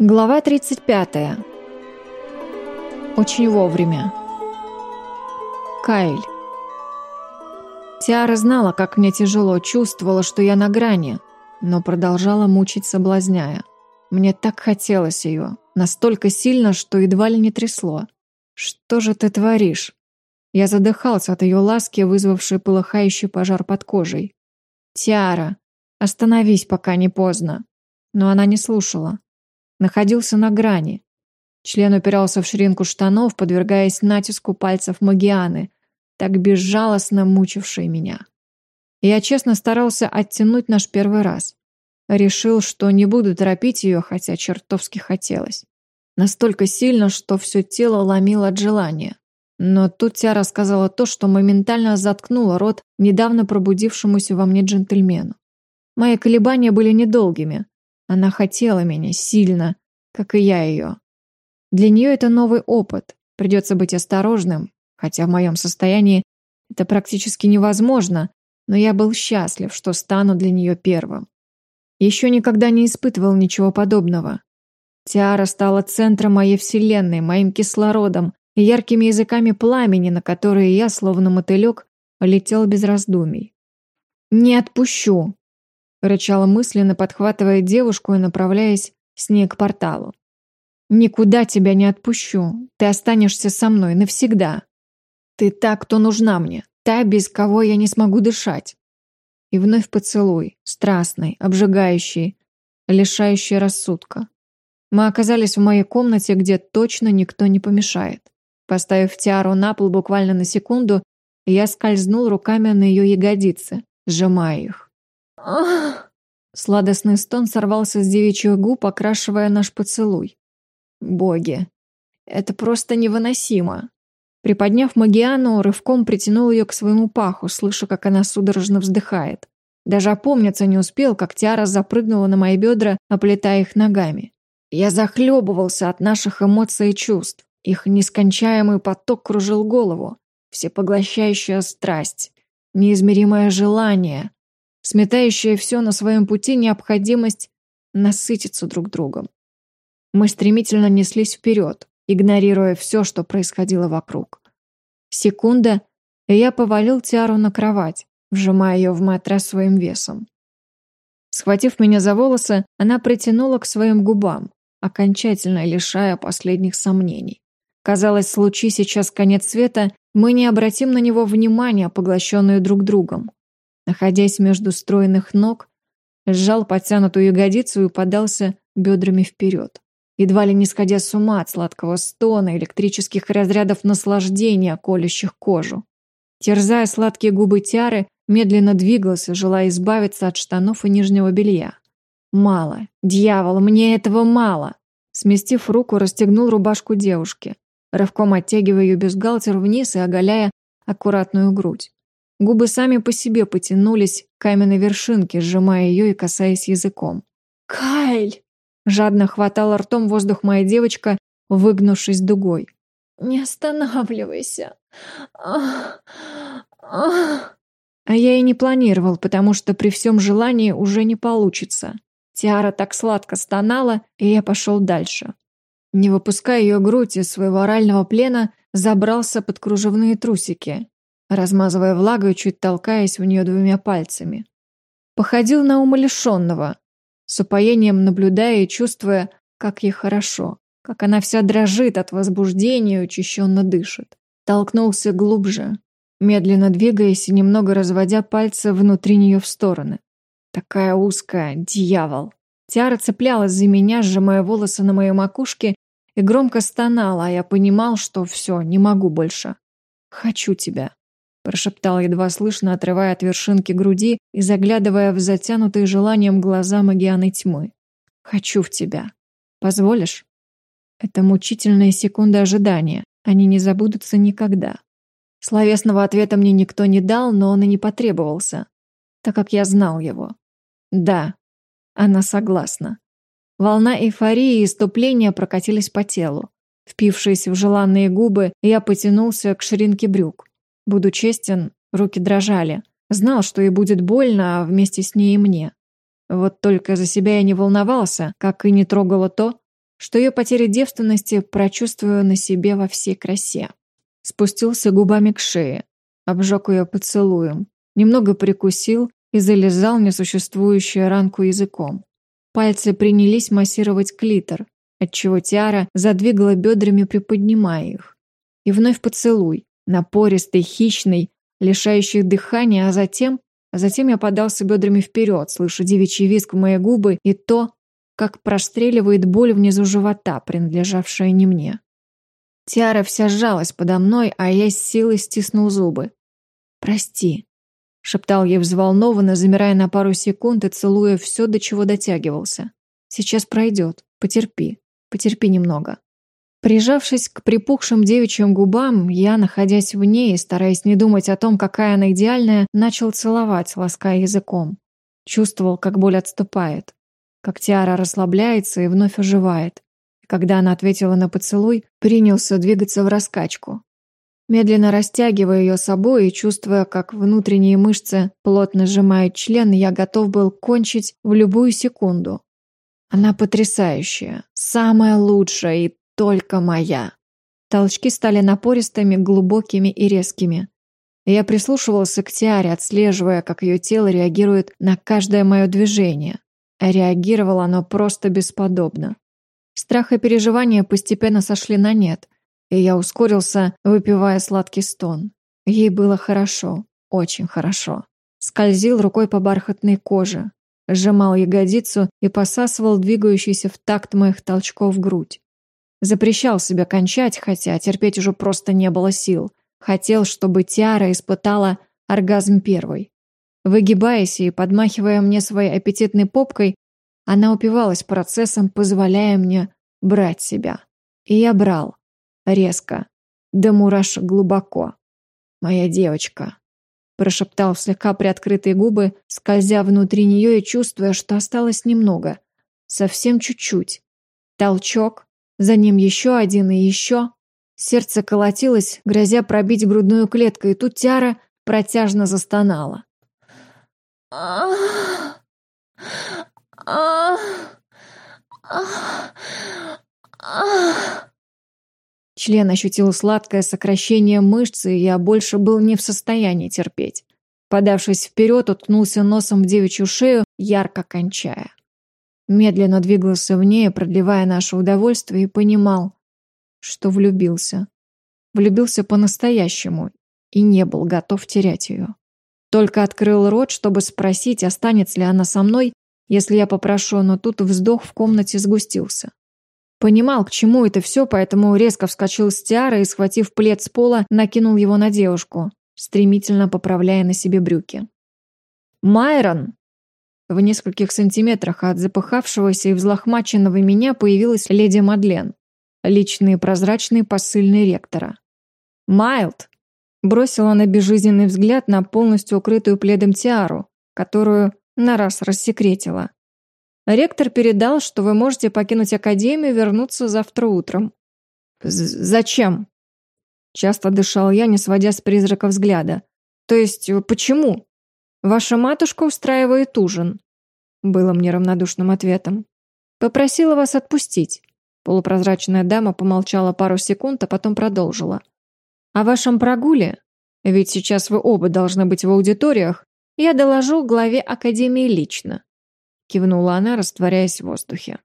Глава 35. Очень вовремя. Кайль. Тиара знала, как мне тяжело, чувствовала, что я на грани, но продолжала мучить, соблазняя. Мне так хотелось ее, настолько сильно, что едва ли не трясло. «Что же ты творишь?» Я задыхался от ее ласки, вызвавшей полыхающий пожар под кожей. «Тиара, остановись, пока не поздно». Но она не слушала находился на грани. Член упирался в ширинку штанов, подвергаясь натиску пальцев Магианы, так безжалостно мучившей меня. Я честно старался оттянуть наш первый раз. Решил, что не буду торопить ее, хотя чертовски хотелось. Настолько сильно, что все тело ломило от желания. Но тут Тя рассказала то, что моментально заткнуло рот недавно пробудившемуся во мне джентльмену. Мои колебания были недолгими. Она хотела меня сильно, как и я ее. Для нее это новый опыт, придется быть осторожным, хотя в моем состоянии это практически невозможно, но я был счастлив, что стану для нее первым. Еще никогда не испытывал ничего подобного. Тиара стала центром моей вселенной, моим кислородом и яркими языками пламени, на которые я, словно мотылек, летел без раздумий. «Не отпущу!» Рычала мысленно, подхватывая девушку и направляясь с ней к порталу. «Никуда тебя не отпущу. Ты останешься со мной навсегда. Ты та, кто нужна мне, та, без кого я не смогу дышать». И вновь поцелуй, страстный, обжигающий, лишающий рассудка. Мы оказались в моей комнате, где точно никто не помешает. Поставив Тиару на пол буквально на секунду, я скользнул руками на ее ягодицы, сжимая их. Сладостный стон сорвался с девичьих губ, окрашивая наш поцелуй. Боги, это просто невыносимо. Приподняв Магиану, рывком притянул ее к своему паху, слыша, как она судорожно вздыхает. Даже опомниться не успел, как Тиара запрыгнула на мои бедра, оплетая их ногами. Я захлебывался от наших эмоций и чувств. Их нескончаемый поток кружил голову. Всепоглощающая страсть, неизмеримое желание, сметающая все на своем пути необходимость насытиться друг другом. Мы стремительно неслись вперед, игнорируя все, что происходило вокруг. Секунда, и я повалил Тиару на кровать, вжимая ее в матрас своим весом. Схватив меня за волосы, она притянула к своим губам, окончательно лишая последних сомнений. Казалось, случи сейчас конец света, мы не обратим на него внимания, поглощенные друг другом находясь между стройных ног, сжал подтянутую ягодицу и подался бедрами вперед. Едва ли не сходя с ума от сладкого стона, электрических разрядов наслаждения, колющих кожу. Терзая сладкие губы Тиары, медленно двигался, желая избавиться от штанов и нижнего белья. «Мало. Дьявол, мне этого мало!» Сместив руку, расстегнул рубашку девушки, рывком оттягивая ее бюстгальтер вниз и оголяя аккуратную грудь. Губы сами по себе потянулись к каменной вершинке, сжимая ее и касаясь языком. «Кайль!» Жадно хватала ртом воздух моя девочка, выгнувшись дугой. «Не останавливайся!» ах, ах. А я и не планировал, потому что при всем желании уже не получится. Тиара так сладко стонала, и я пошел дальше. Не выпуская ее грудь из своего орального плена, забрался под кружевные трусики размазывая влагу и чуть толкаясь в нее двумя пальцами. Походил на умалишенного, с упоением наблюдая и чувствуя, как ей хорошо, как она вся дрожит от возбуждения и учащенно дышит. Толкнулся глубже, медленно двигаясь и немного разводя пальцы внутри нее в стороны. Такая узкая, дьявол. Тиара цеплялась за меня, сжимая волосы на моей макушке, и громко стонала, а я понимал, что все, не могу больше. Хочу тебя прошептал едва слышно, отрывая от вершинки груди и заглядывая в затянутые желанием глаза Магианы тьмы. «Хочу в тебя. Позволишь?» Это мучительные секунды ожидания. Они не забудутся никогда. Словесного ответа мне никто не дал, но он и не потребовался, так как я знал его. Да, она согласна. Волна эйфории и иступления прокатились по телу. Впившись в желанные губы, я потянулся к ширинке брюк. Буду честен, руки дрожали. Знал, что ей будет больно, а вместе с ней и мне. Вот только за себя я не волновался, как и не трогало то, что ее потеря девственности прочувствую на себе во всей красе. Спустился губами к шее, обжег ее поцелуем, немного прикусил и залезал несуществующую ранку языком. Пальцы принялись массировать клитор, отчего Тиара задвигала бедрами, приподнимая их. И вновь поцелуй, напористый, хищный, лишающий дыхания, а затем... А затем я подался бедрами вперед, слыша девичий визг в мои губы и то, как простреливает боль внизу живота, принадлежавшая не мне. Тиара вся сжалась подо мной, а я с силой стиснул зубы. «Прости», — шептал я взволнованно, замирая на пару секунд и целуя все, до чего дотягивался. «Сейчас пройдет. Потерпи. Потерпи немного». Прижавшись к припухшим девичьим губам, я, находясь в ней и стараясь не думать о том, какая она идеальная, начал целовать, лаская языком. Чувствовал, как боль отступает, как Тиара расслабляется и вновь оживает. И когда она ответила на поцелуй, принялся двигаться в раскачку. Медленно растягивая ее собой и чувствуя, как внутренние мышцы плотно сжимают член, я готов был кончить в любую секунду. Она потрясающая, самая лучшая и только моя. Толчки стали напористыми, глубокими и резкими. Я прислушивался к Тиаре, отслеживая, как ее тело реагирует на каждое мое движение. Реагировало оно просто бесподобно. Страх и переживания постепенно сошли на нет, и я ускорился, выпивая сладкий стон. Ей было хорошо, очень хорошо. Скользил рукой по бархатной коже, сжимал ягодицу и посасывал двигающийся в такт моих толчков грудь. Запрещал себя кончать, хотя терпеть уже просто не было сил. Хотел, чтобы Тиара испытала оргазм первой. Выгибаясь и подмахивая мне своей аппетитной попкой, она упивалась процессом, позволяя мне брать себя. И я брал. Резко. До мурашек глубоко. «Моя девочка», – прошептал в слегка приоткрытые губы, скользя внутри нее и чувствуя, что осталось немного. Совсем чуть-чуть. Толчок, за ним еще один и еще. Сердце колотилось, грозя пробить грудную клетку, и тут Тяра протяжно застонала. Член ощутил сладкое сокращение мышцы, и я больше был не в состоянии терпеть. Подавшись вперед, уткнулся носом в девичью шею, ярко кончая. Медленно двигался в ней, продлевая наше удовольствие, и понимал, что влюбился. Влюбился по-настоящему и не был готов терять ее. Только открыл рот, чтобы спросить, останется ли она со мной, если я попрошу, но тут вздох в комнате сгустился. Понимал, к чему это все, поэтому резко вскочил с тиары и, схватив плед с пола, накинул его на девушку, стремительно поправляя на себе брюки. «Майрон!» В нескольких сантиметрах от запыхавшегося и взлохмаченного меня появилась леди Мадлен, личный прозрачный посыльный ректора. «Майлд!» Бросила на безжизненный взгляд на полностью укрытую пледом тиару, которую на раз рассекретила. Ректор передал, что вы можете покинуть Академию и вернуться завтра утром. «Зачем?» Часто дышал я, не сводя с призрака взгляда. «То есть, почему?» «Ваша матушка устраивает ужин», — было мне равнодушным ответом. «Попросила вас отпустить». Полупрозрачная дама помолчала пару секунд, а потом продолжила. «О вашем прогуле, ведь сейчас вы оба должны быть в аудиториях, я доложу главе Академии лично», — кивнула она, растворяясь в воздухе.